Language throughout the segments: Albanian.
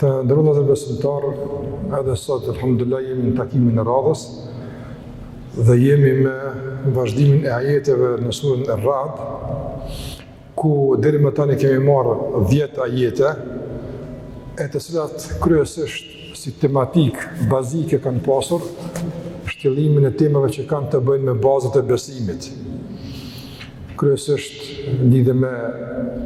Të nderuar vëllezër besimtarë, edhe sot alhamdulillah jemi në takimin e radhës dhe jemi me vazhdimin e ajeteve në surën Er-Rad ku deri më tani kemi marrë 10 ajete e të cilat kryesisht si tematikë bazike kanë pasur shtjellimin e temave që kanë të bëjnë me bazat e besimit kryesisht lidhje me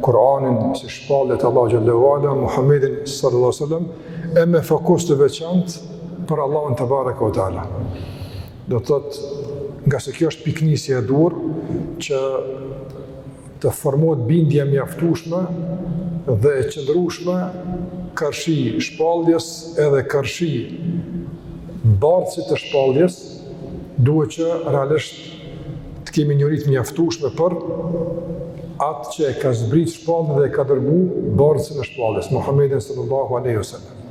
Kur'anin, si shpallje e Allahut xhelle ue ala, Muhammedin sallallahu alejhi selam, e me fokus të veçantë për Allahun tebareke ue teala. Do të thotë, ngase kjo është pikënisje e duhur, që të formohet bindje e mjaftushme dhe e qëndrushme karshi shpalljes edhe karshi bartësit të shpalljes, duhet që realisht Të kemi njohuri të mjaftushme për atë që e ka zbritë shpalljen dhe e ka dërgu bartësin e shpalljes, Muhammedin sallallahu alejhi ue selam.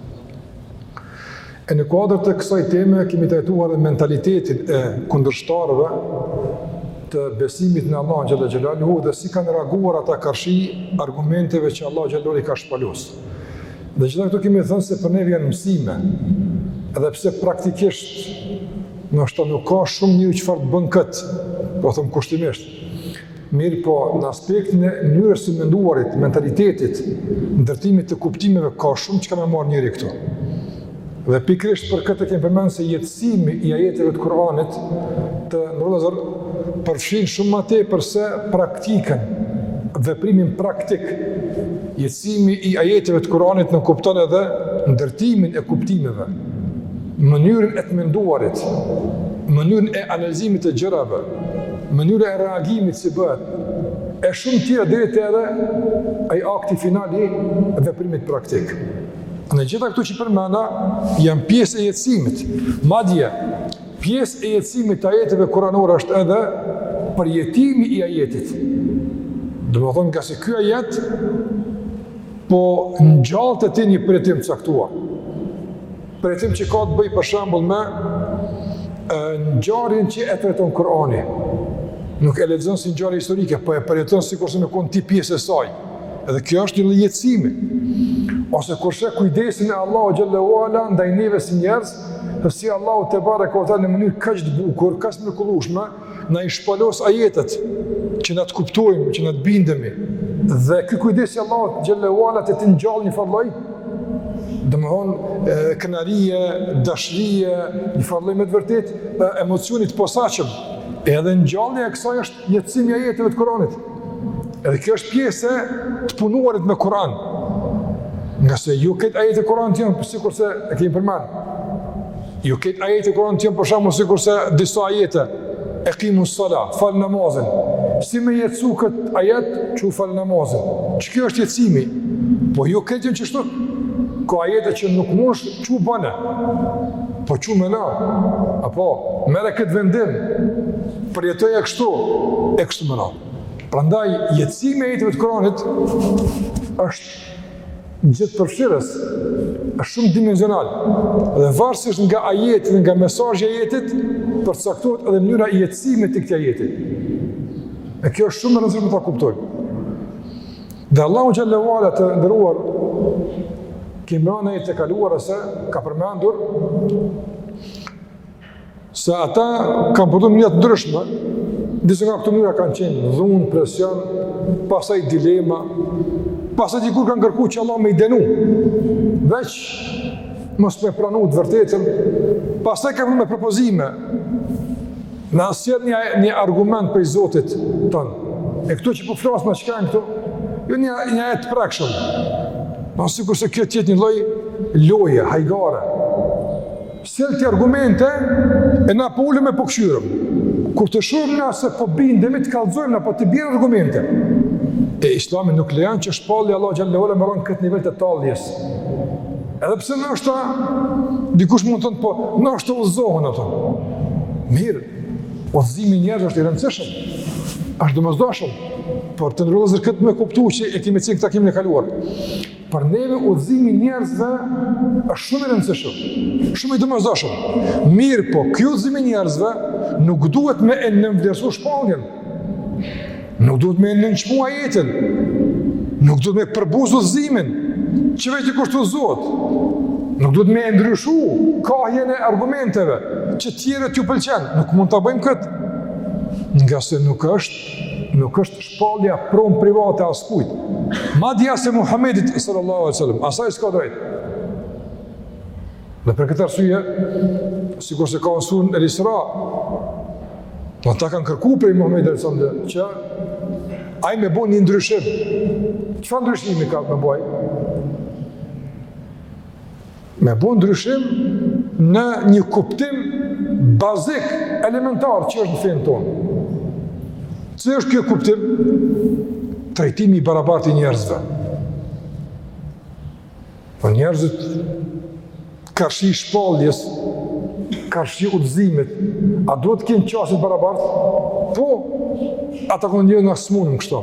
E në kuadër të kësaj teme, kemi trajtuar edhe mentalitetin e kundërshtarëve të besimit në Allahun xhele xhelaluhu dhe si kanë reaguar ata karshi argumenteve që Allahu xhelaluhu i ka shpalos. Dhe gjitha këto kemi thënë se për ne janë mësime, edhe pse praktikisht Ndoshta nuk ka shumë njeriu çfarë të bën këtu, po thom kushtimisht. Mirëpo, në aspektin e mënyrës së të menduarit, mentalitetit, ndërtimit të kuptimeve, ka shumë çka me marrë njeri këtu. Dhe pikërisht për këtë e kemi përmend se jetësimi i ajeteve të Kur'anit të nërëzër përfshin shumë ma tepër se praktikën, veprimin praktik, jetësimi i ajeteve të Kur'anit nënkupton edhe ndërtimin e kuptimeve. mënyrën e të menduarit, mënyrën e analizimit të gjërave, mënyra e reagimit si bëhet, e shumë tjera deri te edhe ai akti final i veprimit praktik. Të gjitha këto që përmenda, janë pjesë e jetësimit. Madje, pjesë e jetësimit të ajeteve kuranore është edhe përjetimi i ajetit. Domethënë, ngase ky ajet po ngjall te ti një përjetim të caktuar. Përjetim që ka të bëjë për shembull me ngjarjen që e trajton Kur'ani. Nuk e lexon si ngjarje historike, po e përjeton sikurse me kon ti pjesë e saj. Edhe kjo është lloj jetësimi. Ose kur sheh kujdesin e Allahut xhelle ue ala ndaj neve si njerëz, se si Allahu tebareke ue teala në mënyrë kaq të bukur, kaq të mrekullueshme, Na i shpalos ajetet, që na të kuptojmë, që na të bindemi, dhe ky kujdes i Allahut xhelle ve ala të ti ngjall një farë lloj, domethonë krenarie, dashurie, një farë lloj me të vërtetë emocioni të posaçëm. Edhe ngjallja e kësaj është jetësim i ajeteve të Kuranit. Edhe kjo është pjesë të punuarit me Kur'an. Ngase jo krejt ajetet e Kur'anit janë, sikurse e kemi përmend. Jo krejt ajetet e Kuranit janë për shembull sikurse disa ajete, ekimu sala, fale namazin. Si me jetësu këtë ajet, çu fale namazin. Qe kjo është jetësimi. Po jo krejt janë qështu. Ka ajete që nuk mund është çu bëne. Po çu meno. Apo, merre këtë vendim, përjetoje kështu, e kështu me radhë. Prandaj, jetësimi i ajeteve të Kuranit, është gjithëpërfshirës, është shumë dimensional, dhe varësisht nga ajeti dhe nga mesazhi i ajetit, përcaktohet edhe mënyra e jetësimit të këtij ajetit. E kjo është shumë e rëndësishme ta kuptojmë. Dhe Allahu xhelle ve ala të nderuar kemi n'ajetet e kaluara se ka përmendur Se ata kanë përdo mënyra të ndryshme, disa nga këto mënyra kanë qenë dhunë, presion, pastaj dilema, pastaj dikur kanë kërku që Allahu me i dënu, veç mos me pranu të vërtetën, pastaj kanë me propozime, na sjell një, një argument prej Zotit tënd, e këto që po flasë në që kanë këto, jo një, një ajet të prekshëm, sikurse kjo të jetë një lloj loje, hajgare, Sjell ti argumente e na po ulem e po kqyrim. Kur të shohim na se po bindemi të kallzojmë na po të bjerë argumente. E islami nuk lejon që shpallja e Allahut xhelle ve ala me ra në këtë nivel të talljes. Edhe pse ndoshta, dikush mund të thotë po, ndoshta udhëzohen ata. Mirë, udhëzimi i njerëzve është i rëndësishëm, është i domosdoshëm, por të nderuar vëllezër këtë me kuptu që e kemi cek n'takimin e kaluar. Për neve udhëzimi i njerëzve është shumë i rëndësishëm, shumë i domosdoshëm. Mirëpo ky udhëzim i njerëzve nuk duhet me e nënvlerësu shpalljen. Nuk duhet me nënçmu ajetin. Nuk duhet me përbuz udhëzimin. Që veç dikush t'udhëzohet. Nuk duhet me ndryshu kahjen e argumenteve që tjerët t'ju pëlqen. Nuk mund ta bëjmë këtë. Ngase nuk është Nuk është shpallja pronë private e askujt. Madje as e Muhammedit sallallahu alejhi ve selem, as ai s'ka drejtë. Dhe për këtë arsye, sikurse ka n'suren El Isra, ata kanë kërku prej Muhammedit alejhi selam, që ai me bo një ndryshim. Çfarë ndryshimi ka me bo ai? Me bo ndryshim në një kuptim bazik, elementar që është në fenë tonë. Çë është ky kuptim? Trajtimi i barabartë i njerëzve. Po njerëzit, karshi shpalljes, karshi udhëzimit, a duhet të kenë qasje t'barabartë? Po, ata kanë, ne s'mundëm kështu.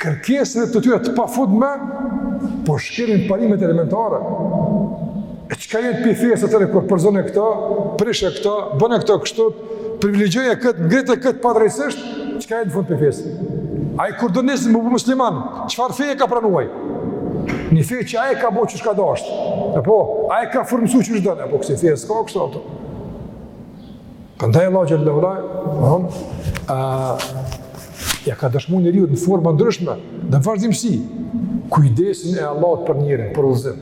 kërkesave të tyre të pafundme, po shkelin parimet elementare. E çka jet prej fesë atëherë, kur përzone këta, prishe këta, bëne këta kështu, privilegjoje këtë, ngritë këtë padrejtësisht, çka jet në fund prej fesë? Ai kur do njeri me u bo musliman, çfarë feje ka pranu ai? Një feje që ai e ka bo qysh ka dashtë, apo ai e ka formësu qysh do, e po kësi feje s'ka kështu, ato. Prandaj Allahu xhel-le ue ala ia ka dëshmu njeriut në forma t'ndryshme, dhe në vazhdimësi, kujdesin e Allahut për njerin, për udhëzim.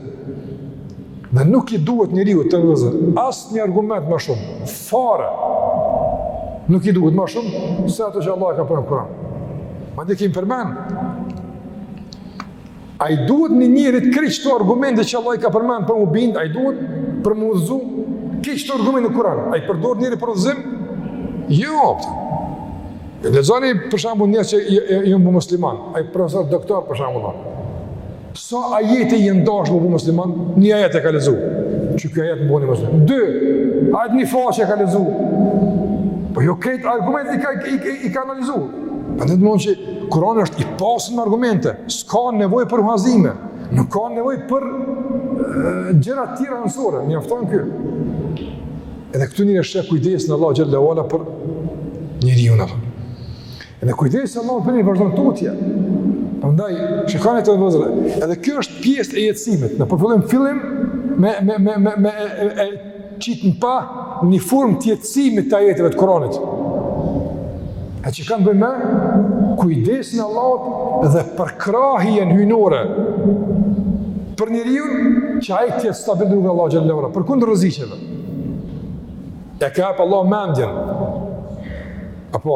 Dhe nuk i duhet njeriut, vëllezër, asnjë argument ma shumë, fare, nuk i duhet ma shumë, se ato që Allah e ka përmend në Kuran. Madje kemi përmend, A i duhet një njerit krejt qëto argumente që Allah i ka përmend për m'u bind, a i duhet për m'u udhëzu, krejt qëto argumente në Kur'an, a i përdor njeri për udhëzim? Jo, apet. Lexoni për shembull njerëz që janë bo musliman, ai profesor doktor për shembull. Sa ajete iu kan dasht me u bo musliman, një ajet e ka lexu, që ky ajet më boni musliman. Dy ajete, një faqe e ka lexu, po jo këtë argument i ka, i, i, i ka analizu. Prandaj themi që Kurani është i pasun me argumente, s'ka nevoj për huazime, nuk ka nevoj për gjëra tjera anësore, mjafton ky. Edhe këtu vërehet kujdesi i Allahut xhel-le ue ala për njeriun. Edhe kujdesi i Allahut vazhdon tutje. Prandaj, shikoni vëllezër, edhe kjo është pjesë e jetësimit, në përfundim fillim me, me, me, me, me e, e, qit në pah një formë të jetësimit të ajeteve të Koranit. E që kanë të bëjnë me kujdesin e Allahut dhe përkrahjen hyjnore për njeriun që ai të jetë stabil në rrugë t'Allahut xhel-le ue ala, përkundër rreziqeve. E ka jep Allah mendjen, apo,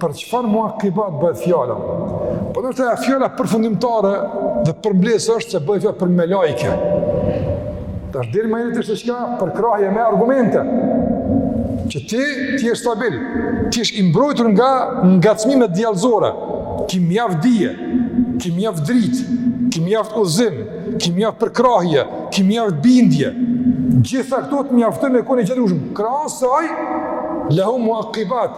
Për çfarë muakibat bëhet fjala? Po do të thotë fjala përfundimtare dhe përmbledhëse është se bëhet fjala për melajke. Tash deri më herët është çka, përkrahje me argumente. Që ti të jesh stabil, të jesh i mbrojtur nga ngacmimet djallëzore, ki mjaft dije, ki mjaft dritë, ki mjaft udhëzim, ki mjaft përkrahje, ki mjaft bindje. Gjitha këto të mjaftojnë me kon i qëndrueshëm. Krahas saj, lehu muakibat,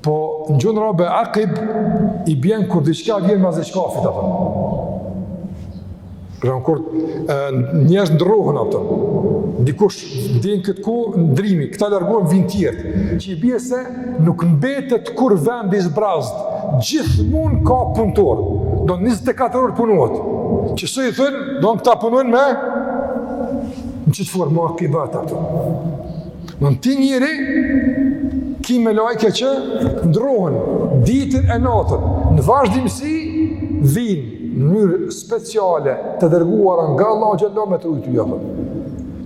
Po në gjuhën arabe akib i bjen kur diçka vjen mas diçkafit, apo. Pra në kur njerëz ndrrohen, apo. Dikush din këtë ku ndrrimi, këta largohen vijnë tjertë. Që i bje se nuk mbetet kurr vendi i zbrazët, gjithmonë ka punëtor, domethënë 24 orë punohet. Që si i thonë, domethënë këta punojnë me, në qëtë formë akibat, apo. Domethënë ti njeri, ki melaqe që ndrrohen ditën e natën, në vazhdimësi vijnë në mënyrë speciale të dërguara nga Allahu xhelle me t'rujt ty.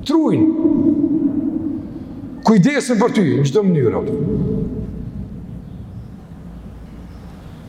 T'rujnë, kujdesen për ty, në çdo mënyrë.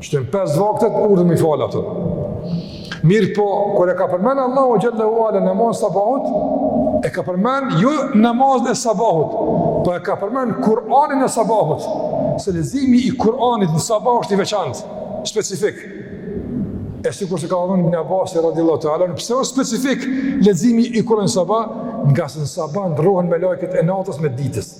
N'pesë vaktet urdhër me i falë ato. Mirëpo, kur e ka përmenë Allahu xhelle ue ala namazin e sabahut, e ka përmenë jo namazin e sabahut, po e ka përmenë Kur'anin e sabahut, se leximi i Kur'anit në sabah është i veçantë, specifik. E sikurse ka thënë Ibn Abasi radijallahu teala anhu, pse është specifik leximi i Kur'anit në sabah, ngase në sabah ndrrohen melaqet e natës me ditës.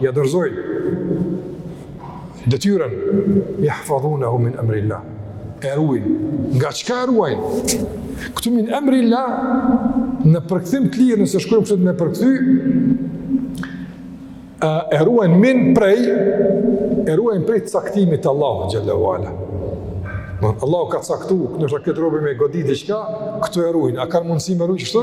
Ja dorëzojnë detyrën yahfazunahu min amrillah. E ruajn. Nga çka e ruajn? Këtu min amrillah në përkthim të lirë nëse shkojmë kështu me përkthy e ruajn min prej e ruajn prej caktimit të Allahut xhelle ue ala. Do të Allahu ka caktu, nëse këtë robin me godi diçka, këtu e ruajn. A kanë mundësi me ruajë kështu?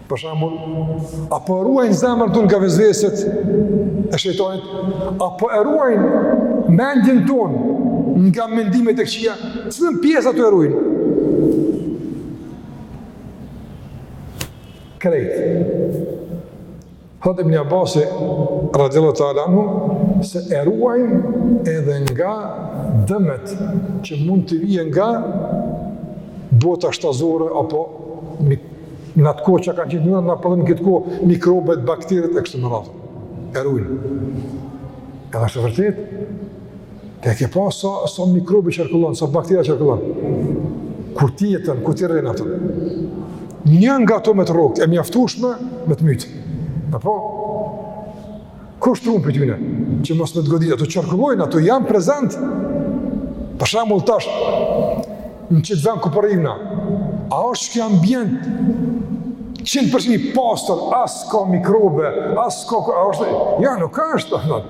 Për shembull, apo e ruajnë zemrën tonë nga vesveset e shejtanit, apo e ruajnë mendjen tonë nga mendimet e këqija, cilën pjesë ta ruajnë? Krejt. Thot Ibn Abbas radhiyallahu ta'ala anhu se e ruajnë edhe nga dëmet që mund t'i vijnë nga bota shtazore apo në atë kohë çka ka qenë e njohur apo edhe në këtë kohë, mikrobet, bakterit e kështu me radhë. E rujnë. Edhe është vërtet, Ti ke pa sa, sa mikrobi qarkullon, sa bakteria qarkullon. Ku ti jeton, ku ti rrin aty. Njana nga to me të rrokë, e mjaftushme, me të mytë. Po kush të run prej tyne? Që mos me të godit, ato qarkullojnë, ato janë prezent. Për shembull tash, në qëtë vend ku po rrimë na, po a është ky ambient 100% i pastër, as ka mikrobe, as ka... A është... Ja, nuk është, të hëndon.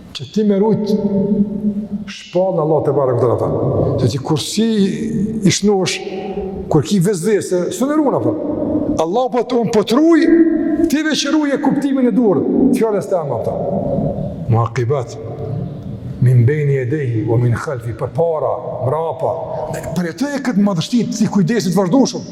Që ti me rujt shpalljen e Allahut tebareke ve teala. Se ti kur s'je i shnosh, kur ki vesvese, s'mun e run apo. Allahu po thotë unë po të ruj, ti veç ruje kuptimin e duhur të fjalës teme apo. Muakibat, min bejni jedejhi, ve min khalfihi, përpara, mrapa. Përjetoje këtë madhështi të këtij kujdesi të vazhdushëm.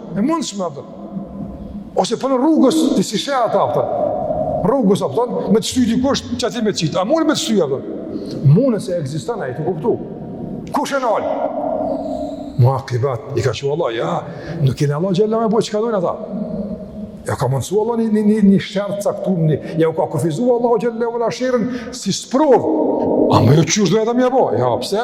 E mundshme apo? Ose po në rrugës ti s'i sheh ata apo? Rrugës apo me të shty dikush qaty me qit. A mund me të shty apo? Mund se ekziston ai të kuptu. Kush e nal? Muaqibat, i ka thënë Allahu, jo, nuk e len Allahu xhelle ve ala me bo çka dojn ata. Ja ka mundsu Allahu një një një, një shart caktuar, një, ja u ka kufizuar Allahu xhelle ve ala sherrin si sprovë. Ama jo çka don ata me bo? Jo, pse?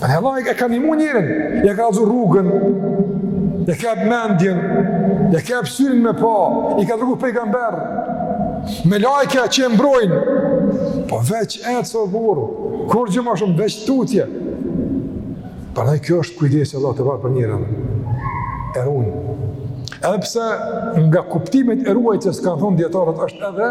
Allahu e ka nimu njerin, ia ka kallzu rrugën, ia ka jep mendjen, ia ka jep sytë me pa, i ka dërgu pejgamberë, melaike që e mbrojnë, po veç ec o burrë, kurgjë ma shumë, veç tutje. Prandaj kjo është kujdesi i Allahut tebareke për njerin, e run. Edhe pse nga kuptimet e ruajtjes, kanë thonë dijetarët, është edhe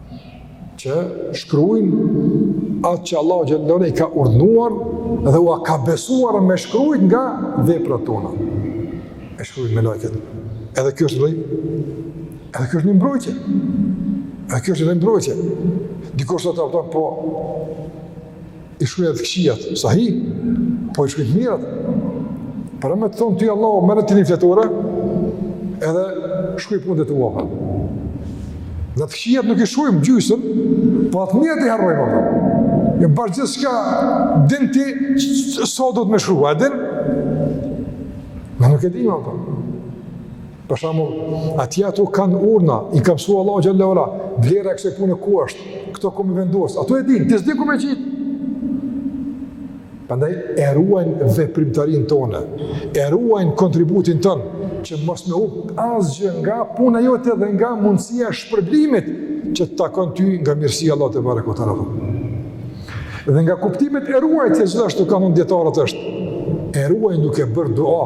që shkruajnë atë që Allahu xhelle ve ala i ka urdhëruar dhe u ka besuar me shkruajt nga veprat tona. E shkruajnë melaiket. Edhe kjo është lloj. Edhe kjo është një mbrojtje. Edhe kjo është një mbrojtje. Dikush sot po thotë po I shkruajnë të këqijat, sahi, po i shkruajnë të mirat. Pra me të thonë ty Allahu, merre ti një fletore, edhe shkruaj punët e tua. Na të këqijat nuk i shkruajmë gjysën, po të mirat i harrojmë. E jo, bash gjithçka, din ti, sa do të me shkruaj, din? Na nuk e dimë, Për shembull, atje ato kanë urna, i ka mësuar Allahu xhelle ve ala, vlera e kësaj pune ku është? Këto ku me i vendos? Ato e dinë, ti s'di ku me i qit. Prandaj e ruajnë veprimtarinë tonë, e ruajnë kontributin tonë që mos me humb asgjë nga puna jote dhe nga mundësia e shpërblimit që të takon ty nga mirësia e Allahut tebareke ve teala. Dhe nga kuptimet e ruajtjes gjithashtu kanë thonë dijetarët është e ruajnë duke bërë dua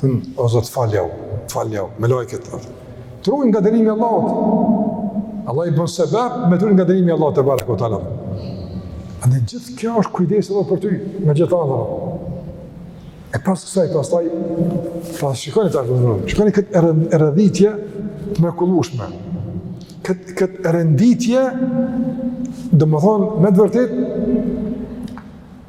Thonë, o Zot, faljau, faljau, melaiket e arshit. T'rujnë nga dënimi i Allahut. Allahu i bën sebep me t'rujt nga dënimi i Allahut tebareke ve teala. E gjithë kjo është kujdes edhe për ty, me gjithë anë dhe. E pas kësaj, pastaj, pa shikoni tash dhe shikoni këtë radhitje të mrekullushme, këtë, këtë renditje, domethënë, me të vërtetë,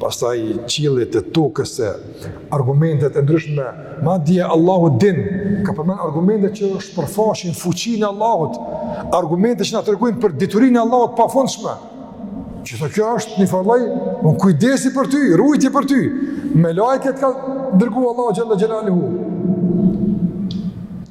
pastaj qillit e tokës e argumentet e ndryshme, madje Allahu din, ka përmen argumentet që shpërfaqin fuqinë e Allahut, argumentet që na tregojnë për diturinë e Allahut t'pafundshme, gjithë kjo është një far lloj kujdesi për ty, ruajtje për ty, melaiket ka dërgu Allahu xhel-le xhelaluhu.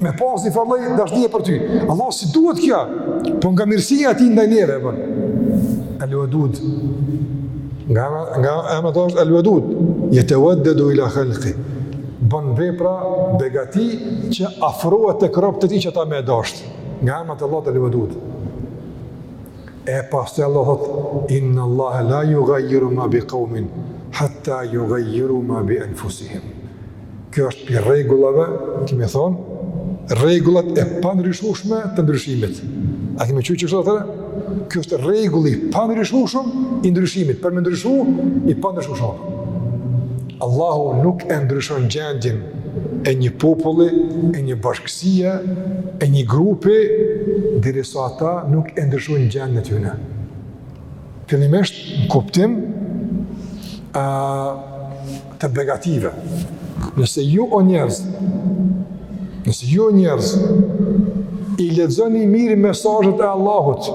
me pas një farë lloj dashnie për ty. Allah si duhet kja, po nga mirësia e tij ndaj neve, po. El-Vedud, nga, nga emrat është El-Vedud, jeteveddedu ila khalqi, bën vepra begati që afrohet tek robt e tij që ata me e dashtë, nga emrat e Allahut El-Vedud. E pastaj Allahu thotë, inna Allah la jugajjiru ma bi kaumin, hatta jugajjiru ma bi enfusihim. Kjo është prej rregullave, kemi thonë, rregullat e pandryshushme të ndryshimit. A kemi që që kështë atërë? Kjo është rregulli i pandryshushëm i ndryshimit, për me ndryshu i pandryshushëm. Allahu nuk e ndryshon gjendjen e një populli, e një bashkësie, e një grupi, derisa ata nuk e ndryshojnë gjendjen e tyne. Fillimisht, në kuptim, a, të begative. Nëse ju o njerëz, nëse ju o njerëz, i lexoni mirë mesazhet e Allahut,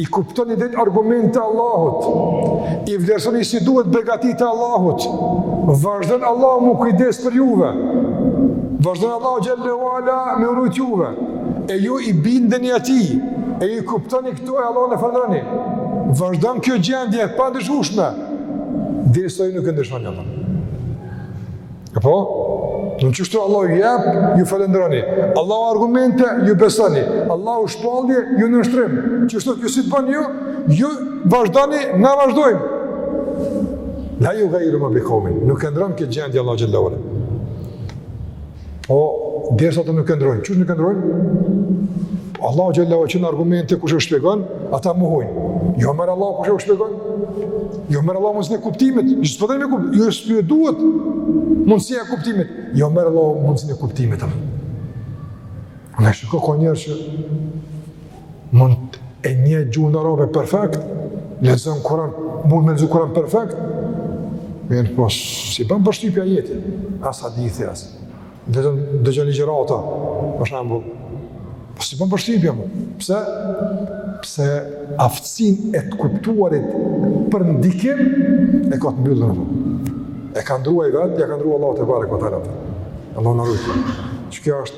i kuptoni dhe argumentet e Allahut, i vlerësoni si duhet begatitë e Allahut, vazhdon Allahu m'u kujdes për juve, vazhdon Allahu xhel-le ve ala me u rujt juve, e ju i bindeni atij, e ju i kuptoni këto e Allahun e falënderoni, vazhdon kjo gjendje e pandryshushme, Derisa nuk e ndryshoni Allah. Apo? Qështu Allahu ju jep, ju falenderoni. Allahu argumente, ju besoni. Allahu shpallje, ju nënshtrim. Qështu ju si të bënë ju, ju vazhdoni, na vazhdojmë. La jugajjiru ma bi kaumin. Nuk e ndrron këtë gjendje Allah gjendore. Po, derisa ata nuk e ndrrojnë. Qysh nuk e ndrrojnë? Po, Allahu Gjallahu që në argumente kur e shpjegon, ata mohojnë. Jau merr Allahu kur e shpjegon? Jau merr Allahu mundësinë e kuptimit, ju s'po deni me kuptu, ju s'ju duhet mundësia e kuptimit. Jau merr Allahu mundësinë e kuptimit. Ne shiko ka njerëz që Mund e njeh gjuhën arabe perfekt, lexon Kuran, mund me lexu Kuran perfekt, mirëpo, s'i bën përshtypje ajeti, as hadithi, as, lexon dëgjon ligjërata, për shembull, po s'i bën përshtypje, po, pse, pse aftësinë e të kuptuarit për ndikim, e ka të mbyllun, e ka ndrru ai vetë, ja ka ndrru Allahu tebareke ve teala në rrëtë, që kjo është,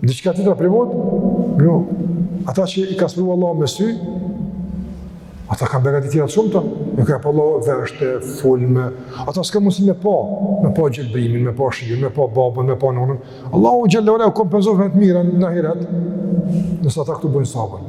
Diçka tjetër të privuar? Jo. Ata që i ka sprovuar Allahu me sy, ata kanë begati tjera të shumta, nuk ka pallo vërshte, fulme. Ata s'ka mundësi me pa, me pa gjelbrimin, me pa shiun, me pa babën, me pa nonën. Allahu xhel-le ue ala u kompenzon me të mirën në ahiret. Nëse ata këtu bëjnë sabër.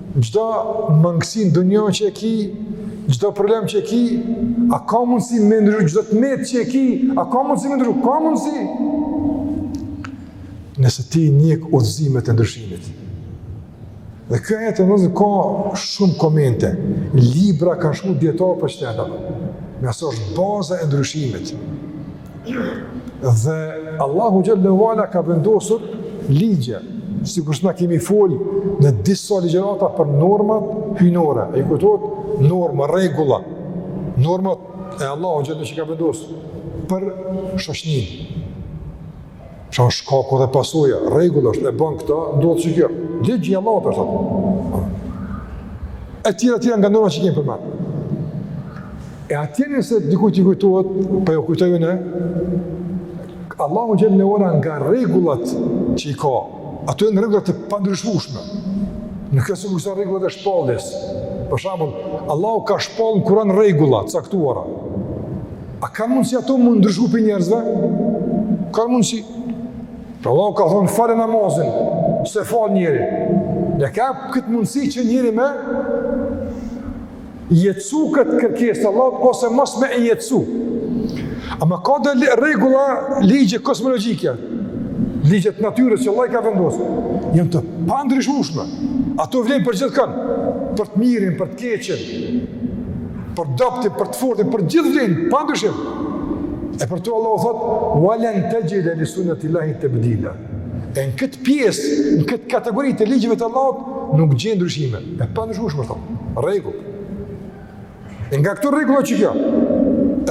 Çdo mangësi në dunjë që e ki, çdo problem që e ki, a ka mundësi me ndryshu, çdo të metë që e ki, a ka mundësi me ndryshu, ka mundësi. Nëse ti njek udhëzimet e ndryshimit. Dhe ky ajet, vëllezër, ka shumë komente, libra kanë shkru dijetarët për qët temë, ngase është baza e ndryshimit. Dhe Allahu xhel-le ue ala ka vendosur ligje, sikurse na kemi folë në disa ligjërata për normat hyjnore, a ju kujtohet norma, rregulla, normat e Allahut xhel-le që ka vendosur për shoqninë. Qa është shkaku dhe pasoja, rregull është, e bën këta, ndodh qikjo. Ligj i Allahut është atë. E tjera e tjera nga normat që kemi përmend. E atje nëse dikujt i kujtohet, por po jua kujtojmë ne, Allahu xhel-le ue ala nga rregullat që i ka, ato janë rregulla të pandryshushme. Nuk janë sikurse rregullat e shpalljes. Për shembull, Allahu ka shpallë në Kuran rregulla të caktuara. A ka mundësi ato me u ndryshu prej njerëzve? Ka mundësi. Pra Allahu ka thonë fale namazin, s'e fal njeri. Dhe ka këtë mundësi që njeri me jetësu këtë kërkesë të Allahut, ose mos me e jetësu. Ama ka edhe rregulla, ligje kozmologjike, ligje të natyrës që Allahu ka vendosë, janë të pandryshushme. Ato vlejnë për gjithkan, për të mirin, për të keqin, Për të dobtin, për të fortin, për gjithë vlejnë, pa ndryshim. E për to Allahu thotë, ve len texhide li sunnetil-lahi tebdila. E në këtë pjesë, në këtë kategori të ligjeve të Allahut, nuk gjen ndryshime. E pandryshushme, thotë, rregull. E nga këto rregulla është qikjo,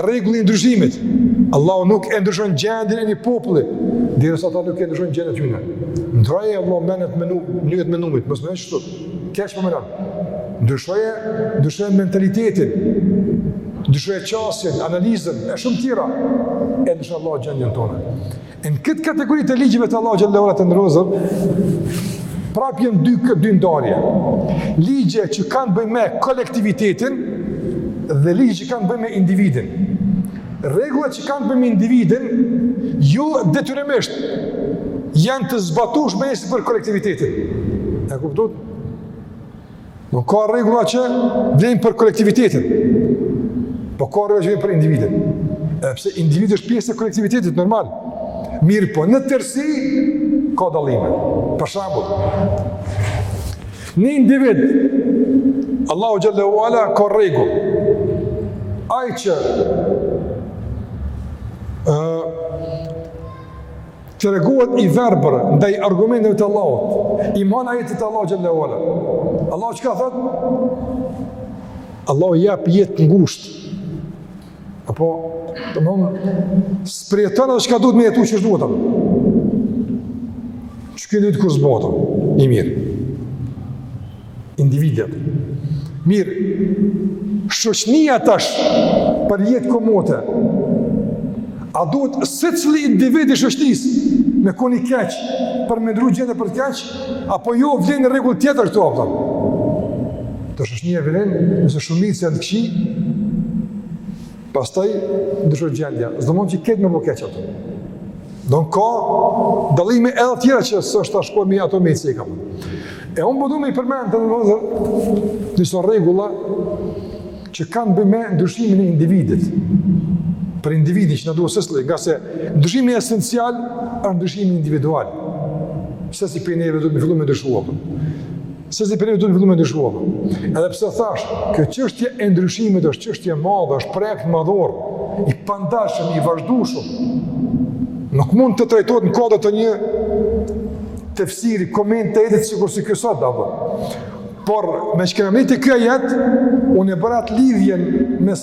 rregulli i ndryshimit. Allahu nuk e ndryshon gjendjen e një populli, derisa ata nuk e ndryshojnë gjendjen e tyne. Ndrojë e Allah menet me numit, njët me numit, mësë me e qëtët. Keq po menon. Ndryshoje, ndryshoje mentalitetin, ndryshoje qasjen, analizën, e shumë tjera, e ndryshon Allahu gjendjen tonë. E në këtë kategori të ligjeve të Allahut xhel-le ue ala, të nderuar vëllezër, prap janë dy, dy ndarje. Ligje që kanë të bëjnë me kolektivitetin dhe ligje që kanë të bëjnë me individin. Rregullat që kanë të bëjnë me individin jo detyrimisht janë të zbatueshme si për kolektivitetin. E kuptuat? Nuk ka rregulla që vlejnë për kolektivitetin. Po ka rregulla që vlejnë për individin. Edhe pse individi është pjesë e kolektivitetit normal. Mirëpo në tërësi ka dallime. Për shembull, Një individ, Allahu xhele ue ala ka rregull, ai që tregohet i verbër ndaj argumenteve të Allahut, iman, ajeteve të Allahut xhele ue ala. Allahu çka thotë? Allahu i jep jetë të ngushtë, Apo, domethënë, s'e përjeton çka duhet me jetu qysh duhet, apo. Që kënë duhet kur s'bohet, apo, i mirë. Individet. Mirë, shoqnia tash për jetë komode, a duhet secili individ i shoqnisë me kon i keq për me ndrru gjendja për keqë, Apo jo jo, vlen një rregull tjetër këtu apo? Te shoqnia vlen nëse shumica janë të këqij. Pastaj ndryshon gjendja. S'domethënë që krejt me u bo keq ato. Domethënë ka dallime edhe të tjera që s'është tash koha ato me i cek. E unë po du me i përmend disa rregulla që kanë të bëjnë me ndryshimin e individit, për individin që na duhet secilit, ngase ndryshimi esencial është ndryshimi individual, secili prej neve duhet me fillu me ndryshu, apo, secili prej neve duhet me fillu me ndryshu, apo, edhe pse thashë, kjo çështje e ndryshimit është çështje e madhe, është projekt madhor, i pandalshëm, i vazhdueshëm, nuk mund të trajtohet në kuadër të një tefsiri, koment të ajetit, sikur si ky sot, dhe, Por, meqë kena mrri te ky ajet, unë e bëra atë lidhjen mes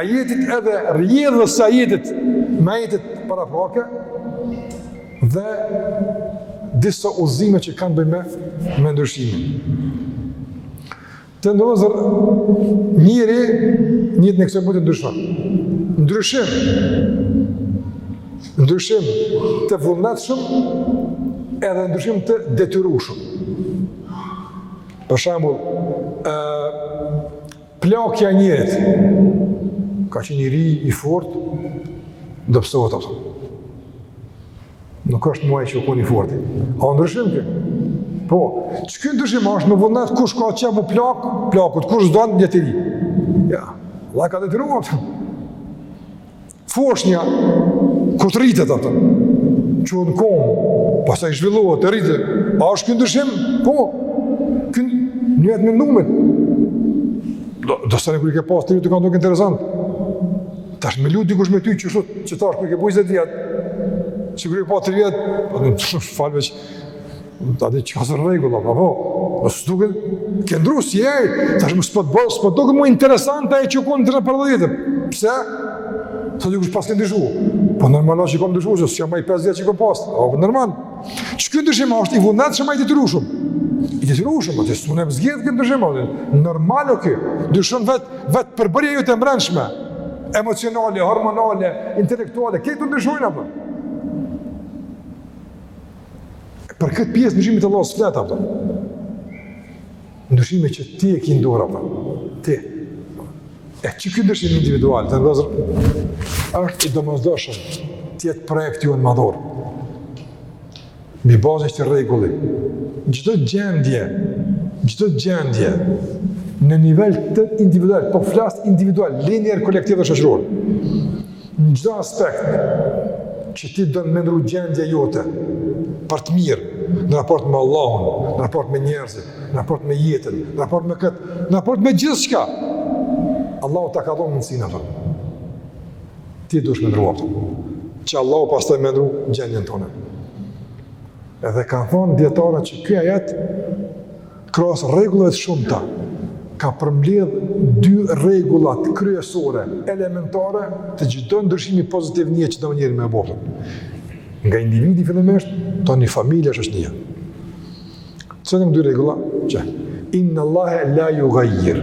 ajetit edhe rrjedhës së ajetit me ajetet paraprake dhe disa udhëzime që kanë të bëjnë me ndryshimin. Të nderuar vëllezër, njeriu në jetën e kësaj bote ndryshon. Ndryshim, ndryshim të vullnetshëm edhe ndryshim të detyrueshëm. Për shembull, plakja e njerit ka qenë i ri, i fortë, dobësohet. Nuk është më çka u kon i fortë. A ndryshim ky? Po, çka ndryshim a është me vullnet kush ka qef me u plak, plakut kush don me nejt i ri. Ja, Allahu e ka detyruar. Foshnja, kur të rritet apo, çon n'komë, pastaj zhvillohet, të rritet, a është ky ndryshim? Po, ky nvet me ndumit. Do, do sene kur i ke pas ty t'u kanë dukë interesant. Tash me lujt dikush me ty qashtu, qe tash kur i ke po 20 vjet, si kur i ke pas 3 vjet, po, shumë falve që Ta di që ky s'o n'rregull, apo, apo, nëse dukesh, ke ndrru shije, tash mo s'po t'bon, s'po t'duken mo interesant ajo që kon ton përpara jetën. Pse? Thotë dikush paske ndryshu? Po normal që kom ndryshu, që s'jam ma i 5 vjetë që kom pas. O, po normal. Qiky ndryshim, është i pavullnetshëm, i detyrushëm. I detyrushëm, ti s'un e zgjedh këtë ndryshim, atë normal o kjo. Ndryshon vetvetiu përbërja jote e mrenshme, emocionale, hormonale, intelektuale, këto ndryshojnë, apo. Për këtë pjesë të ndryshimit Allahu flet apo? Ndryshimi që ti e ki n'dorë apo? Ti. E qiky ndryshim individual, të nderuar, është i domosdoshëm të jetë projekt joni madhor. Mbi bazë qiky rregulli. Çdo gjendje, çdo gjendje, në nivel individual, po flas individual, lëre më kolektiv dhe shoqëror. Në çdo aspekt që ti don me ndrru gjendja jote, për të mirë, në raport me Allahun, në raport me njerëzit, në raport me jetën, në raport me këtë, në raport me gjithçka, Allahu ta ka dhonë mundësinë n'dorë tonde. Ti duhesh me ndrru, apo. Që Allahu pastaj me ndrru gjendjen tonde. Edhe kanë thonë dijetarët që ky ajet Krahas rregullave të shumta, ka përmbledh dy rregullat kryesore, elementare të çdo ndryshimi pozitiv në jetë që do njëri me bo. Nga individi fillimisht, tani familja, shoqnia. Që janë dy rregulla që inna Allahe la yughayyir.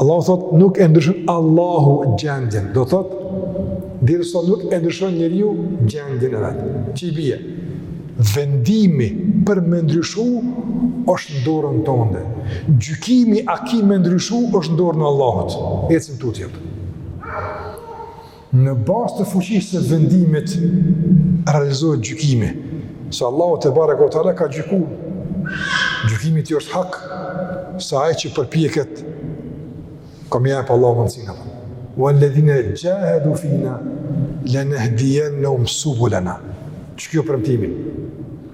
Allahu thot nuk e ndryshon Allahu gjendjen, do thot derisa nuk e ndryshon njeriu gjendjen e vet. Ç'i bie? Vendimi për me ndryshu është në dorën tënde. Gjykimi a ki me ndryshu është në dorën e Allahut. Ecim tutje. Në bazë të fuqisë së vendimit realizohet gjykimi. Se Allahu tebareke ue teala ka gjyku. Gjykimi i tij është hak se ai që përpjeket ka me i jep Allahu mundësinë. Wa alladhina jahadu fina lanahdiyannahum subulana. Qikjo premtimi?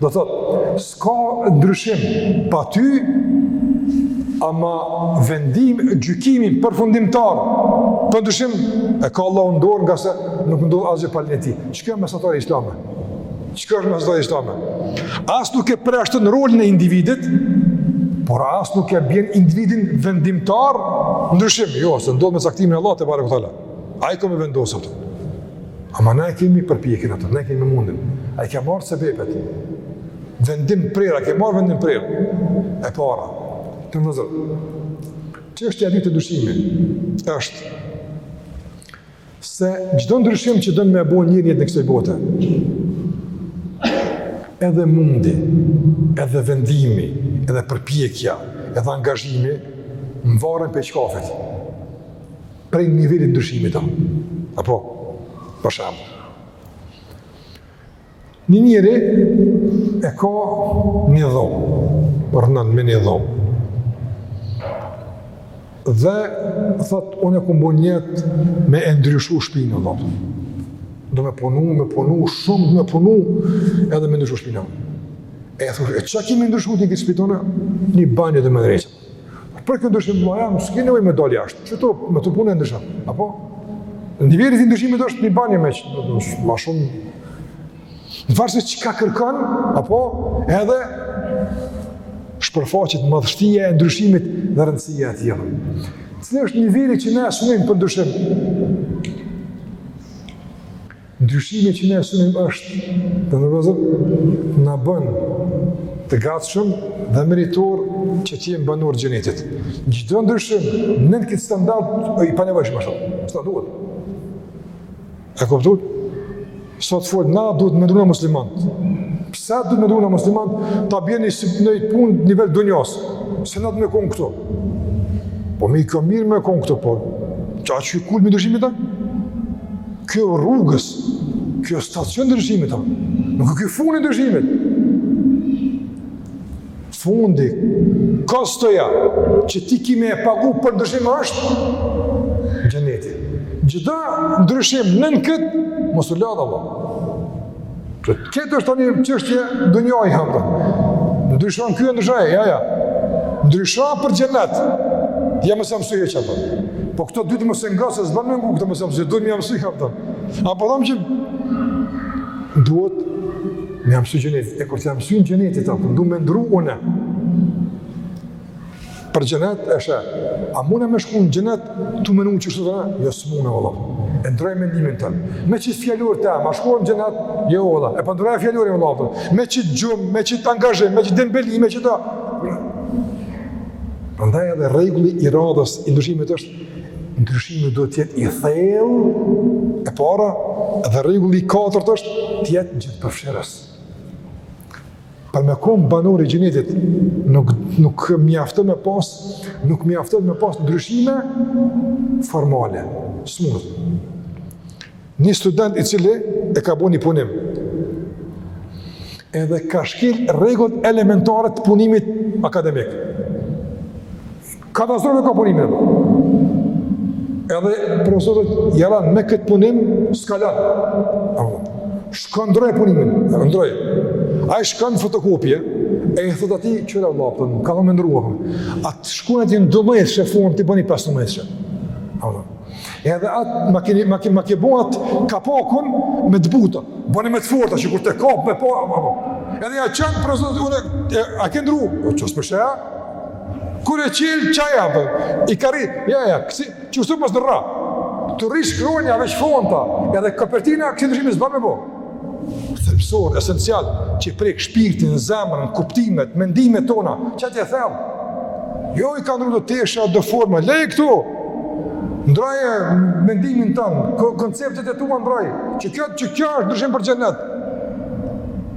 Do të thotë, s'ka ndryshim pa ty, ama vendim gjykimin përfundimtar për ndryshim e ka Allahu n'dorë ngase nuk ndodh asgjë pa lejen e tij. Çka o mesatare islame? Çka është mesatare islame? As nuk e përjashton rolin e individit, por as nuk e bjen individin vendimtar ndryshim. Jo, se ndodh me caktimin e Allahut tebareke ue teala. Ai ka me vendos atë. Ama na e kemi përpjekjen ato, na e kemi mundin. A i ke marrë sebepet? Vendim prerë, a ke marrë vendim prerë? E para, vëllezër. Çështja e dytë e ndryshimit është se çdo ndryshim që don me bo njeri n'jetë të kësaj bote, edhe mundi, edhe vendimi, edhe përpjekja, edhe angazhimi, mvaren prej çkafit. prej nivelit ndryshimit. Apo, për shembull. Një njeri e ka një dhomë, banon me një dhomë. Dhe, thotë, unë e kom bo nijet me e ndryshu shpinë, dhe du me punu, me punu, shumë me punu, edhe me ndryshu shpinë. E thotë, e çka ke me ndryshu ti n'këtë shpi tonde? Një banjë du me ndryshu. Për këtë ndryshim s'ki nevojë me dal jashtë. Qitu me do punë e ndryshon. Apo niveli i ndryshimit është një banjë me çu, ma shumë. Në varësi çka kërkon, apo edhe shpërfaqet madhështia e ndryshimit dhe rëndësia e tij. Cili është niveli që ne synojmë për ndryshim? Ndryshimi që ne synojmë është, vëllezër, na bën të gatshëm dhe meritorë që të jemi banorë xhenetit. Çdo ndryshim, nën këtë standart, i panevojshëm asht, s'ta duhet. E kuptut? Sot fol, na duhet me ndru na muslimant. Pse duhet me ndru na muslimant? Ta bjeni si nji punë në nivel dunjas. Se na të me konë këto. Po o mirë me konë këto, po. A qiky kulmi i ndryshimit a? Kjo rrugës, kjo stacion i ndryshimit, a nuk e kjo fundi ndryshimit. Fundi, kostoja që ti ki me e pagu për ndryshim është xheneti. Çdo ndryshim nën këtë, mos u lodh, vallah. Këtë është një çështje dunjaje, hapë. Ndryshon kjo e ndryshon e, ja, ja. Ndryshon për xhenet. Ja msy, msyja qato. Po këto dy të mësë ngase s'ban me ngu këtë mësë mësë e, duhet me ja msy hapë. A po thamë që duhet me ja msy xhenetit. E kur t'ja msyn xhenetit, po du me ndru une. Për xhenet është, a muna me shku në xhenet tu menu qështu? Jo, s'mun, valla. E ndron mendimin tënd. Me qit fjalor me shku në xhenet? Jo, valla. E pra ndroje fjalorin, valla. Me qit gjumë, me qit angazhim, me qit dembeli, me qit... Prandaj edhe rregulli i radhës i ndryshimit është ndryshimi duhet të jetë i thellë e para dhe rregulli i katërt është të jetë gjithëpërfshirës. Për me kon banor i xhenetit, nuk, nuk mjafton me pas, nuk mjafton me pas ndryshime formale, s'mund. Një student i cili e ka bo një punim, edhe ka shkel rregullat elementare të punimit akademik. Katastrofë e ka punimin. Edhe profesori thotë djalë me këtë punim s'ka lan. Shko ndroje punimin, e ndroj. Ai shkon n'fotokopje, e i thotë atij, shyqyr Allah, për, po, më kanë thënë me ndru. Ato shkronjat i ke dymdhetë, fontin bëni pesmdhetë. Edhe atë, ma ke, ma ke, ma ke bo atë kapakun me të buta. Bëne me të forta, që kur të kapë me po, edhe ja çon profesorit, une, e, a ke ndru? O, që s'pëshe, a? Kur e çel qaja, po i ka rrit. Ja ja, s'ki çu pas rra. Tu rrit shkronja veç fonta, edhe kopertina kësi ndryshimi do me bo thelbësor, esencial, që prek shpirtin, zemrën, kuptimet, mendimet tona, çatje them. Jo i ka ndrru do tesha do forma, leje këtu. Ndroje mendimin tënd, konceptet e tua ndroj, që kjo që kjo është ndryshim për xhenet.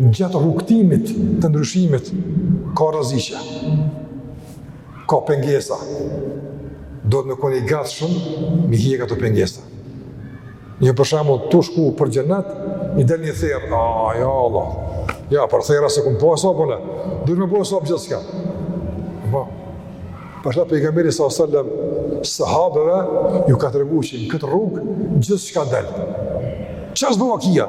Gjatë rrugëtimit të ndryshimit, ka rreziqe, ka pengesa, duhet me kon i gatshëm me i hjek ato pengesa. Një për shembull tu shku për xhenet, i del një therrë, a, ja, Allah, ja, po therra se kam besu unë, duhet me besu gjithçka. Po, për qëta pejgamberi alejhi selam, sahabeve, ju ka tregu që në këtë rrugë, gjithçka del. Ça vallahi ka?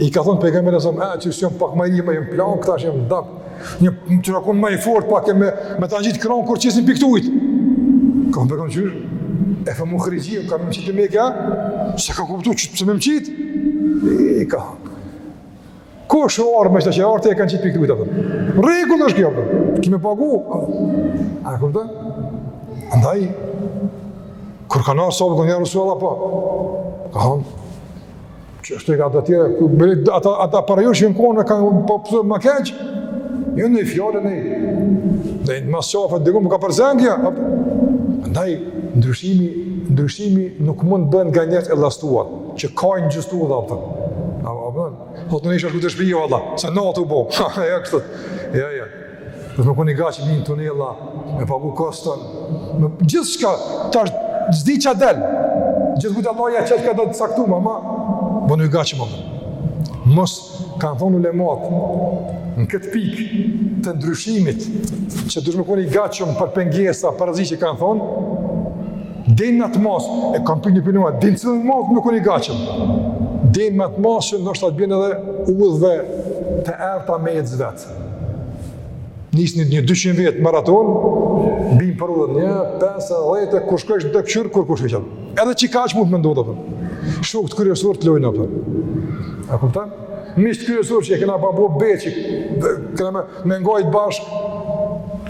I ka thënë pejgamberi sa, "A ti s'jam pak më i më jam plan, këta janë më dab. Një të rakon më i fort pak me me ta ngjit kron kur çesni pikë ujit." Ka më bëkon çysh. E fa më khriji, ka më çit me ka. Sa ka kuptu çit pse më çit? E ka. Ku është orë me që orë të e kanë qitë pikë të ujtë, apëtëm. Regull është kjo, apëtëm. Kime pagu. A, a kupta? Andaj, kur kanë arë sabë, kanë njerë rësuela, po. Ka hamë. Që është e ka të tjera, ku me rritë, ata, ata para jush kanë konë, kanë pësu më keq, ju ni fjalë, ni, ni mas qafe, dhe më ka prej zengjia, andaj, ndryshimi, ndryshimi nuk mund të bëhet nga njerëz të llastuar, që kajnë gjithë qështu dhe atë, a më bën, hëtë në ishë është këtë shpijë, valla, se natë u bo, ha, ha, ja, kështë, ja, ja, Dhe të koni gaç me tunela, me pagu koston, me gjithë shka, ta është s'di që del, gjithë kujtë Allah ja qëtë ka do të saktu, ma ma, bënu i gaçëm më përë. Mos kanë thonë ulemat, në këtë pikë të ndryshimit, që të dush me kon i gaçëm për pengesa, për arsy që kanë thonë, dhe në atë masë, e kam për një për një masë, dhe në cilën masë nuk unë i gaçëm, dhe në atë masë që në është atë bjene dhe u dhve të erta me e Nisni një dyqind vet maraton, bim për udhën 1, 5, 10, kur shkojsh me kqyr, kurkush veç ti. Edhe që ka që mundet me ndodh, apër. Shok të kryesor të lujnë, apër. A kuptan? Miq të kryesor që e kena pa bo be, që kena me, me ngojt bashk,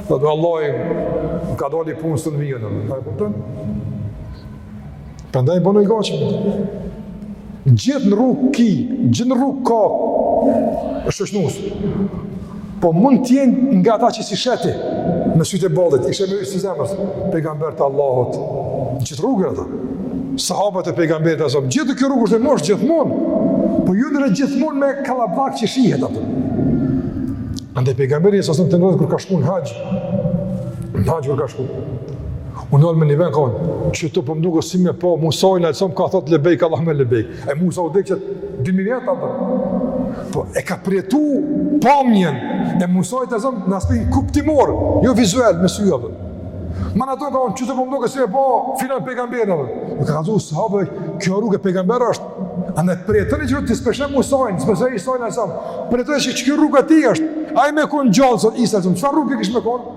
dhe dhe Allah i ka dal punës në vijë, apër. A kuptan? Prandaj bonu i gaçëm. Gjithë në rrugë ki, gjithë në rrugë ka, është është nusë. Po mund tjenë nga ata që s'i sheh ti, me sytë e ballit, i sheh me sy të zemrës, pejgamberët e Allahut, në qëtë rrugë në ta, sahabët e pejgamberit e asabë, gjithë kjo rrugë është e mushun gjithmonë, po ju nërë gjithmonë me kalaballëk që shihet atë. Ande pejgamberi e sasën të nërëzë kur ka shku në haxh, në haxh kur ka shku, U nal me një vend, ka thonë, qetu po më doket si me pa Musën alejhi selam, ka thot lebejk, Allahumme lebejk. E Musa u dhe që dy mijë vjet, apë. Po, e ka përjetu pamjen, e Musa alejhi selam në aspektin kuptimor, jo vizuel, me sy, apë. Ma në tonë, ka thonë, qetu po më doket si me pa filan pejgamberin, apë. U ka kallzu, sahabë, kjo rrugë e pejgamberëve është, a e përjeton e që të speshem Musa i, speshem e Isa alejhi selam, përjeton e që kjo rrugë e tij është, ai me konë gjallë, sot Isa, që rrugë e kishë me konë?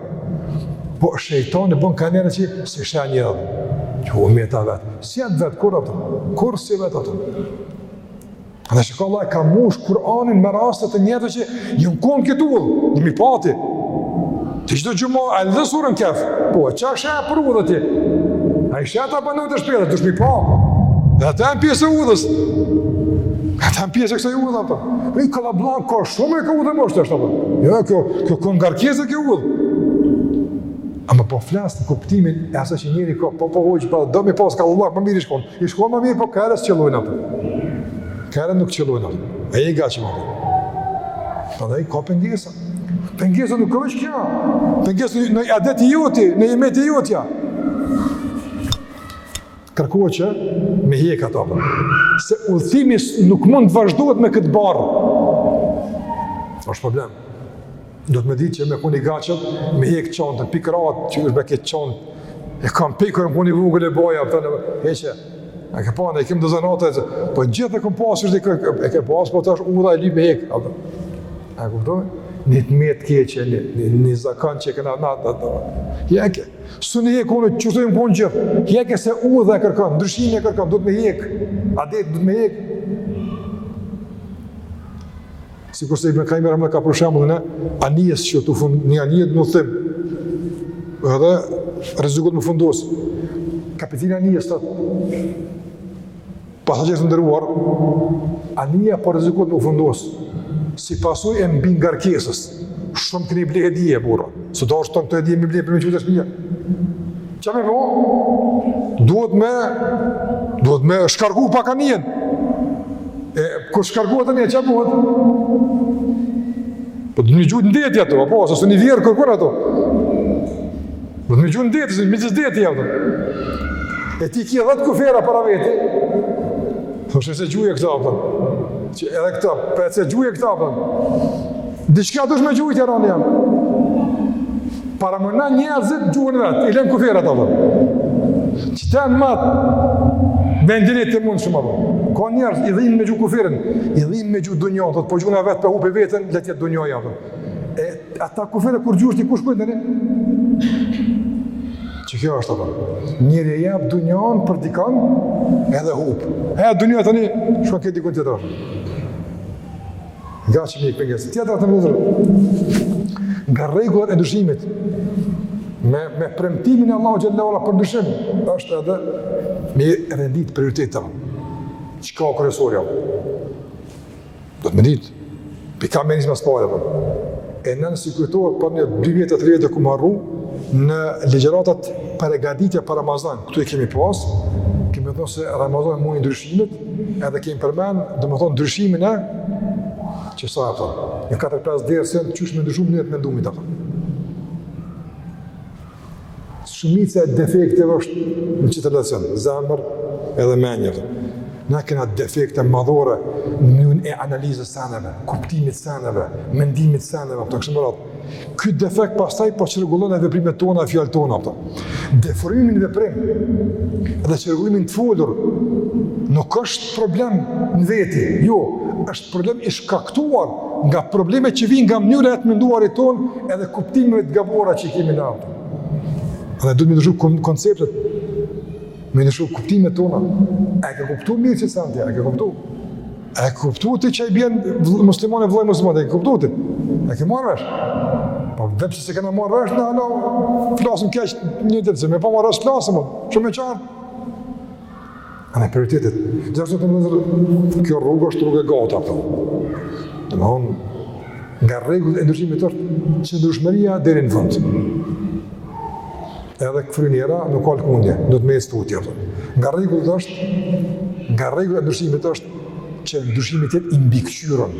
Po shejtani bën ka njerë që s'i sheh njeri edhe. Që u mjeta vetë. S'je vetë, kur ato? Kurrë s'je vetë ato? Dhe shih ka Allah e ka mush Kur'anin me raste të njerëz që janë konë n'këtë udhë, një mi pati. Të gjithë të gjumë, e lë dhe suren Kehf. Po, e qa shë e për u dhe ti? A i sheh ata banorët e shpellës, të shmi pa. Edhe ata janë pjesë e udhës. Edhe ata janë pjesë e kësaj udhe Ka shumë e ka udhë e boshtë është, apë. Jo, kjo, kjo ka ngarkesë kjo udhë. Ama po flas në kuptimin e asaj që njëri ka, po po hoqë, po do mi pasë ka Allah, më mirë i shkonë. I shkonë më mirë, po kurrë s'qëllojnë apë. Kurrë nuk qëllojnë apë. E i gaçëm më mirë. Pa dhe i ka pengesa. Pengesa nuk ka veç kja. Pengesa inati joti, nijeti joti. Kërkohet që me hjek ato apo. Se udhëtimi nuk mund të vazhdohet me këtë barrë. Është problem. Duhet me ditë që me kon i gatshëm, me hjek çantën, prej krahit, çka është me këtë çantë. E kam prej kur jam kon i vogël e boja, ato në heqe. A ke pa, ne kemi dozën ato, po gjithë e kam pasur dhe e ke pasur, po tash udha e lyp me hjek ato. A kuptoj? Një të metë të keqe, një, një, një zakon që e kena na ato. Hjeke. S'un e hjek unë, qeshtu jom kon gjithë, hjeke se udha e kërkon, ndryshimi e kërkon, duhet me hjek, edhe duhet me hjek. Sikurse i me kajmë rëmë ka për shembull në anije që të fundë, një anije në udhëtim, edhe rrezikon me u fundosë, kapiteni i anijes thotë, Pasagjerë të nderuar, anija po rrezikon t'u fundosë si pasojë e mbingarkesës. Shumë keni blerë hedije burra. Se do tash këto hedije me blerë për me çu te shpija. Çka me bo? Duhet me duhet me shkarku pak anijen. E kur shkarkohet anija çka bëhet? Po duhet me gjujt n'deti ato, apo se s'un i vjerr kërkun ato. Duhet me gjujt n'det, se midis detit jam. E ti ke 10 kufera para vetes. Po s'i gjujte këta apo? Që edhe këta, po s'i gjujte këta apo? Diçka duhesh me gjujt tani jam. Paramendo njerëzit gjujnë veten, i lën kuferat apo? Çta më vendin e të mund shumë apo? Ka njerëz i dhimet me gjujt kuferin, i dhimet me gjujt dunjanë, po gjun veten, po hup veten, le të jetë dunjoja apo? E ata kufera kur i gjun ti kush bëjnë dhe Çka është ato. Njeri e jep dunjanë për dikan edhe hup. E dunja të një, shkon te dikush tjetër Nga që një pengesë. Tjetra vëllezër, nga rregullat e ndryshimit, me, me premtimin e Allahut xhel-le ue ala për ndryshim, është edhe me rendit prioritetet. Çka o kryesorja? Duhet me ditë, prej ka me nisë ma s'pari, apo. e nëse ju kujtohet para nja 2 vjetë a 3 vjetë e kom harru, në ligjëratat Përgatitja për Ramazan, këtu e kemi pas, kemi thonë se Ramazani o muj i ndryshimit, edhe kemi përmend, domethonë, ndryshimin e, që sa e thonë, në 4-5 derse, në qysh me ndryshu mënyrën e mendimit, dhe Shumica e defekteve është në qetë relacion, zemër edhe mendje. Na kena defekte madhore në mënyrën e analizës seneve, kuptimit seneve, mendimit seneve, apo, kështu me radhë. Ky defekt pastaj po çrregullon edhe veprimet tona e fjalët tona, apo. Deformimi në veprim dhe çrregullimi në të folur nuk është problem në veti, jo, Problem i shkaktuar nga probleme që vijnë nga mënyra e të menduarit tonë edhe kuptimeve të gabuara që i kemi në ato. Dhe duhet me ndryshu konceptet, me ndryshu kuptimet tona. A e ke kuptu mirë që sunetin, a e ke kuptu? A e kuptu ti që i bjen muslimon o vlla muslimon, a e kuptu ti? A ke marrë vesh? Po, edhe pse s'e kena marrë vesh, hala, flasëm keq një ditë, se me pas marrë vesh, flasëm, shumë e qarë. Edhe prioritetet. Do të thotë, kjo rrugë është rrugë e gatë, apo. Domethonë, nga rregull e ndryshimit është që ndryshimi jetë deri në fund. Edhe kur fryn era nuk ka lëkundje, do të me ec tutje, apo. Nga rregull është, nga rregull e ndryshimit është që ndryshimi t'jetë i mbikëqyrun.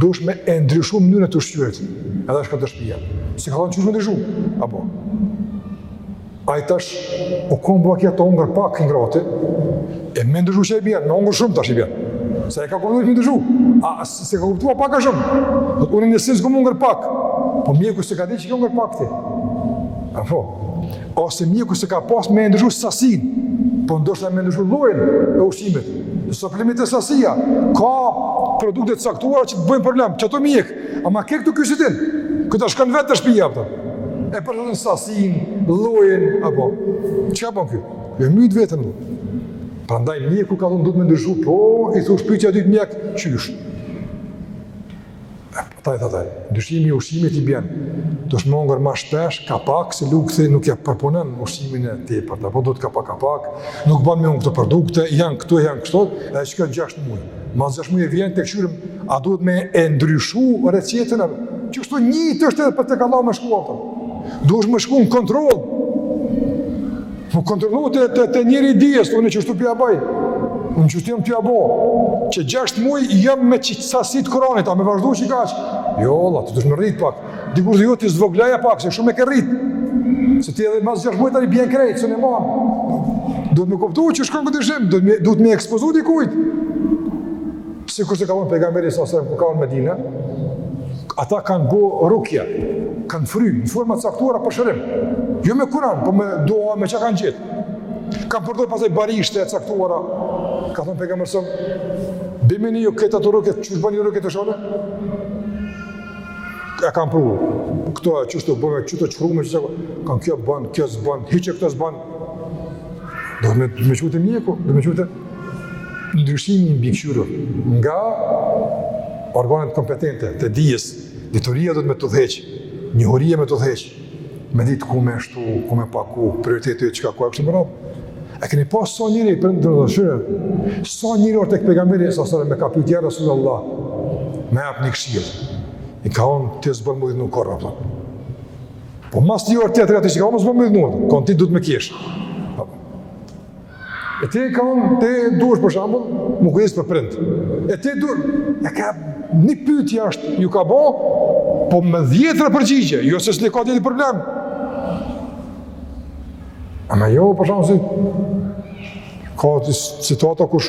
Dush me e ndryshu mënyrën e të ushqyerit, edhe shkon te shpia. S'i ka thonë qysh me ndryshu? Apo? Ai tash, u konë bash ka hongër pak i ngrati, e me ndryshu çka i bjen, me hongër shumë tash i bjen. Se i ka thonë duhet me ndryshu, ai s'e ka kuptu pak a shumë. Thotë unë sasinë s'kom hongër pak, po mjeku s'e ka ditë që ke hongër pak ti. Apo? Ose mjeku s'e ka pas me ndryshu sasinë, po ndoshta me ndryshu llojin e ushqimit, s'o problemi te sasia, ka produkte të caktuar që të bëjnë problem, shko te mjeki, ama ky ktu s'e vetin, këta shkon vetë te shpija, apo. e përdorin sasinë, llojin, apo, çka bon ky? Ky e myt veten, dhe. Prandaj mjeku ka thënë duhet me ndryshu, po, i thush pytja dytë mjek, qysh. Ai i thotë, ndryshimi i ushqimit i bjen, dush me hongër ma shpesh, ka pak, se lukthi nuk ja përpunen ushqimin e tepërt, apo duhet ka pak, ka pak, nuk ban me hongër këto produkte, janë kështu, janë kështu, e shkon gjashtë muj. Mas gjashtë mujve vjen të kshyrim, a duhet me e ndryshu recetën, e qështu njejtë është edhe për te Allahu me shku, apo. Dush me shku në kontroll. Me u kontrollu te, te, te njeri i dijes, unë qështu p'ja bëj, unë qështu jam tu ja bo, qe gjashtë muaj jam me qit sasi t'Kuranit, a me vazhdu qikaq? Jo, vlla, ti dush me rritë pak, dikujt thotë jo ti zvogloja pak, se shumë e ke rritë, se ti edhe mas gjashtë muaj e lë bjen krejtë, domethonë, duhet me kuptu qysh shkon ky ndryshim, duhet me, duhet me ekspozu dikujt, Sikurse ka thonë pejgamberi sa sa kur ka shku në Medinë, ata kanë bo rukje, kanë fry, në forma të caktuara për shërim. Jo me Kur'an, po me dua, me çka kanë gjetë. Kanë përdor pasaj barishte të caktuara. Ka thonë pejgamberi sa bimeni ju këto rukje, qysh bëni rukje, t'i shoh? Ja kanë pru. Këto e qështu bëjmë, qështu shkrujmë, shiko kjo bën, kjo s'bën, hiqe këto s'bën. Duhet me shku te mjeku, duhet me shku te Ndryshimi i mbikëqyrur nga organet kompetente të dijes, dituria do të me të dheqë, njohuria me të dheqë, me ditë ku me shtu, ku me paku, prioritetet që ka ku e kështë më rrëmë. A keni pa sa njëri, për në të rëdhëshyre, sa njëri orë te Pejgamberi, sa sërë me ka pyt, ja Resulallah, ma jep një këshillë. I ka thonë, ti s'bën m'u hidhnu kurrë, apë. Po mas një ore tjetër, atij s'i ka thonë, s'bën m'u hidhnu, ka thonë ti duhet me qeshë. E atij i ka thonë, ti duhesh për shembull, m'u kujdes për prind. E ti duhesh, e ka një pytje asht, ju ka bo, po me dhjetëra përgjigje, jo se s'e ka ditë problem. Ama jo, për shembull, si e ka situata kush,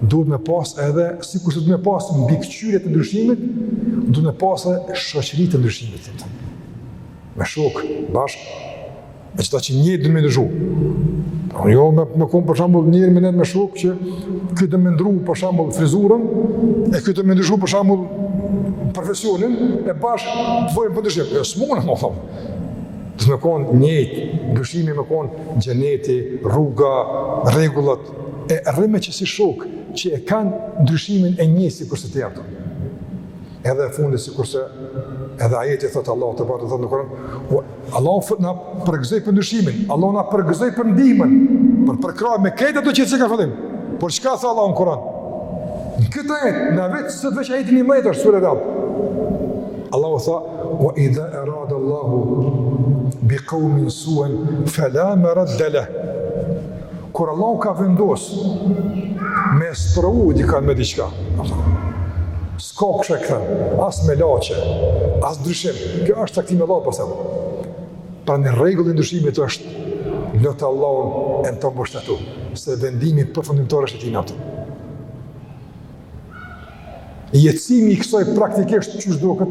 duhet me pas edhe, sikurse duhet me pas mbikëqyrje të ndryshimit, duhet me pas edhe shoqëri të ndryshimit. Ti me shokë, bashkë, me qeta që njëjtë duhet me ndryshu. Pra, jo me, me kon për shembull njëri me nejt me shokë që ky do me ndrru për shembull frizurën, e ky do me ndryshu për shembull profesionin, e bashkë të vojnë për ndryshim. E jo, s'munet, domethonë. Duhet me konë njëjtë, ndryshimi me konë i njëjti, rruga, rregullat, E rri me qesi shokë që e kanë ndryshimin e njëjtë sikurse të jepë. Edhe e fundit sikurse edhe ajeti thotë Allahu tebareke thotë në Kuran, Allahu na përgëzoi për ndryshimin, Allahu na përgëzoi për ndihmën, për përkrahje me krejt ato që të se ka fëllim. Por çka tha Allahu në Kuran? Në këtë ajet, në vetë së të veç ajeti njëmbëdhjetë është, surja Er-Rad. Allahu tha, wa idha erade Allahu bi kaumin suen, fela meradde Kur Allahu ka vendos me sprovu dikan me diçka. S'ka kush e kthen, as melaqe, as ndryshim. Kjo është caktim i Allahut për sa. Pra një rregull i ndryshimit është lute Allahun e te Ai mbështetu, se vendimi përfundimtar është i tij natë. Jetësimi i kësaj praktikisht qysh duket,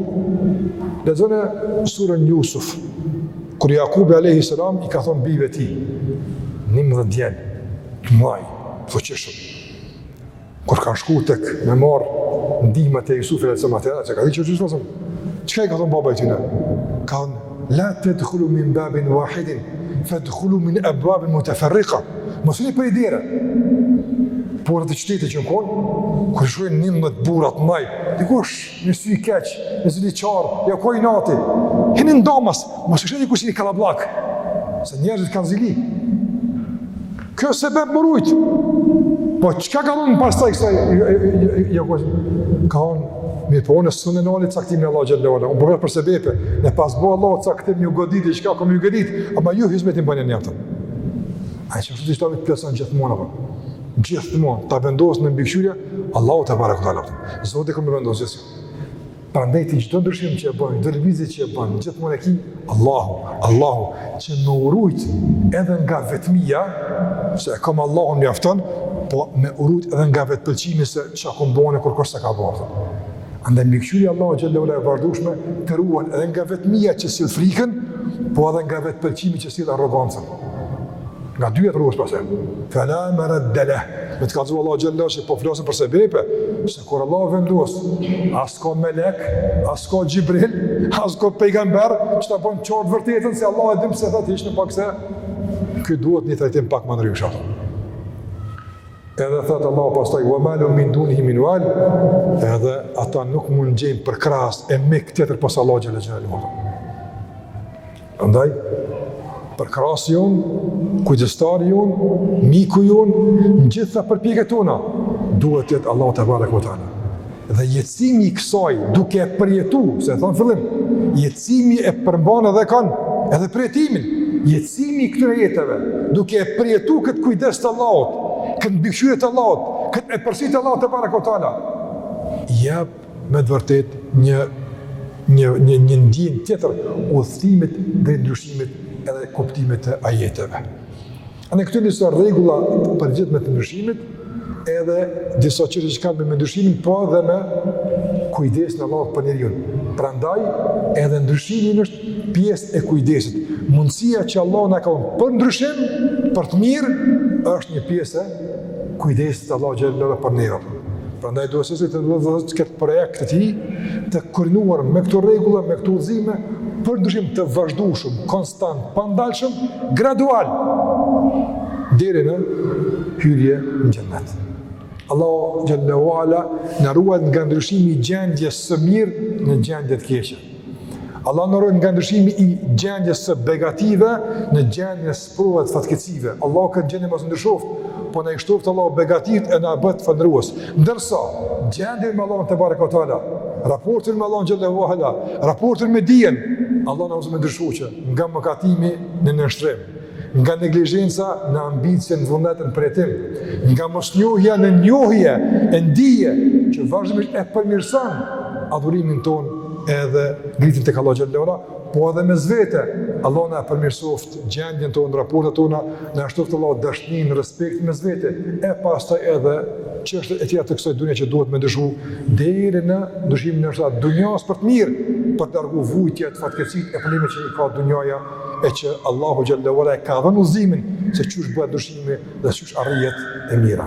lexone suren Jusuf, kur Jakubi a.s. i ka thonë bijve të tij, njëmbëdhjetë djem, të mdhaj, të fuqishëm, kur kanë shku tek me marrë ndihma te Jusufi a.s. atëhera, s'kanë ditë që është Jusufi, çka i ka thonë baba i tyne? Ka thonë, La tedkhulu min babin wahidin, fedkhulu min ebuabin muteferrika. Mos hini prej një dere. Por atë qytet që në konë, kur shkojnë njëmbëdhjetë burra t'mdhaj, dikush një sy i keqë, një zili qarë, ja ku i nati, hini ndamas, mos shetit kush një kallabllak, se njerëzit kanë zili. Kjo sebep me u rujt. Po çka ka thonë pastaj kësaj? Jo, po ka thonë Mirë po unë s'mun e nali caktimin e Allahut xhele ue ala, unë përve për sebepe, në pas bo Allah caktim me ju godit diçka ka me ju godit, ama ju hizmetin për një një atëm. A e që fështë ishtë të plesën gjithmonë, apë. gjithmonë, ta vendosë në mbikëqyrje, Allah tebareke ue teala, zotë i këmë vendosë gjithë. Prandaj ti çdo ndryshim që e bën, çdo lëvizje që e bën, gjithmonë e ki Allahu, Allahu që me u rujt edhe nga vetmia, se e kam Allahun mjafton, po me u rujt edhe nga vetpëlqimi se çka kom bën kurkush s'ka bërë. Andaj mbikëqyrja e Allahut xhele ue ala e vazhdueshme të ruan edhe nga vetmia që sill frikën, po edhe nga vetpëlqimi që sill arrogancën. Nga dyjat të ruan pastaj. Fela meredde leh. Me të kallëzu Allah xhele që po flasim për sebepe, se Kur Allah vendos, as ka melek, as ka Gjibril, as ka pejgamber, që ta bën qartë vërtetën, se Allah e dimë se thotë ishtë në pak se, këtë duhet një trajtim pak më ndryshe. Edhe thotë Allahu pastaj, ue ma lehum min dunihi min ual, edhe ata nuk mund gjejnë përkrahës e mik tjetër pos Allahut xhele xhelaluhu Andaj, përkrahësi jonë, kujdestari jonë, miku jonë, në gjitha përpjekjet tona, duhet të jetë Allahu tebareke ue teala. Dhe jetësimi i kësaj, duke e përjetu, se e thamë n'fillim, jetësimi e përmban edhe kanë, edhe përjetimin, jetësimi i këtyre ajeteve, duke e përjetu këtë kujdes të Allahut, këtë mbikëqyrje të Allahut, këtë epërsi të Allahut tebareke ue teala, jep me të vërtetë një një një një ndjenjë tjetër udhëtimit drejt ndryshimit edhe kuptimit të ajeteve. Janë këtu disa rregulla të përgjithshme të ndryshimit, edhe disa çështje që kanë me ndryshimin, po edhe me kujdesin e Allahut për njeriu. Prandaj edhe ndryshimi është pjesë e kujdesit. Mundësia që Allahu na ka dhënë për ndryshim, për të mirë, është një pjesë Kujdesit të Allahut xhele ue ala për neve. Prandaj duhet secili të ketë projekt të tij, të kornizuar me këto rregulla, me këto udhëzime, për ndryshim të vazhdueshëm, konstant, pandalshëm, gradual, deri në hyrje në xhennet. Allah xhele ue ala na ruajt nga ndryshimi i gjendjes së mirë në gjendje të keqe. Allahu na ruajt nga ndryshimi i gjendjes së begative në gjendje sprove, t'fatkeqësive. Allahu këtë gjendje mos ndryshoft, po na i shtoft Allahu begatit e na bëftë falënderues. Ndërsa gjendjen me Allahun tebareke ue teala, raportin me Allahun xhele ue ala, raportin me dijen, Allahu na mundësoftë me ndryshu nga mëkatimi në nënshtrim, nga neglizhenca në ambicie, në, vullnetin për etim, nga mosnjohja në njohje e n'dije që vazhdimisht e përmirëson adhurimin tonë edhe ngritjen tek Allahu xhele ue ala, po edhe mes vete, Allahu na e përmirësoft gjendjen tonë, raportet tona, na e shtoftë Allahu dashnin, respektin mes veti, e pastaj edhe çështjet e tjera të kësoj dunja që duhet me ndryshu, deri në ndryshimin e gjithë dunjas për të mirë, për t'largu vujtjet, fatkeqsitë e probleme që i ka dunjaja, e që Allahu Xhele ve Ala e ka dhënë udhëzimin se qysh bëhet ndryshimi dhe qysh arrihet e mira.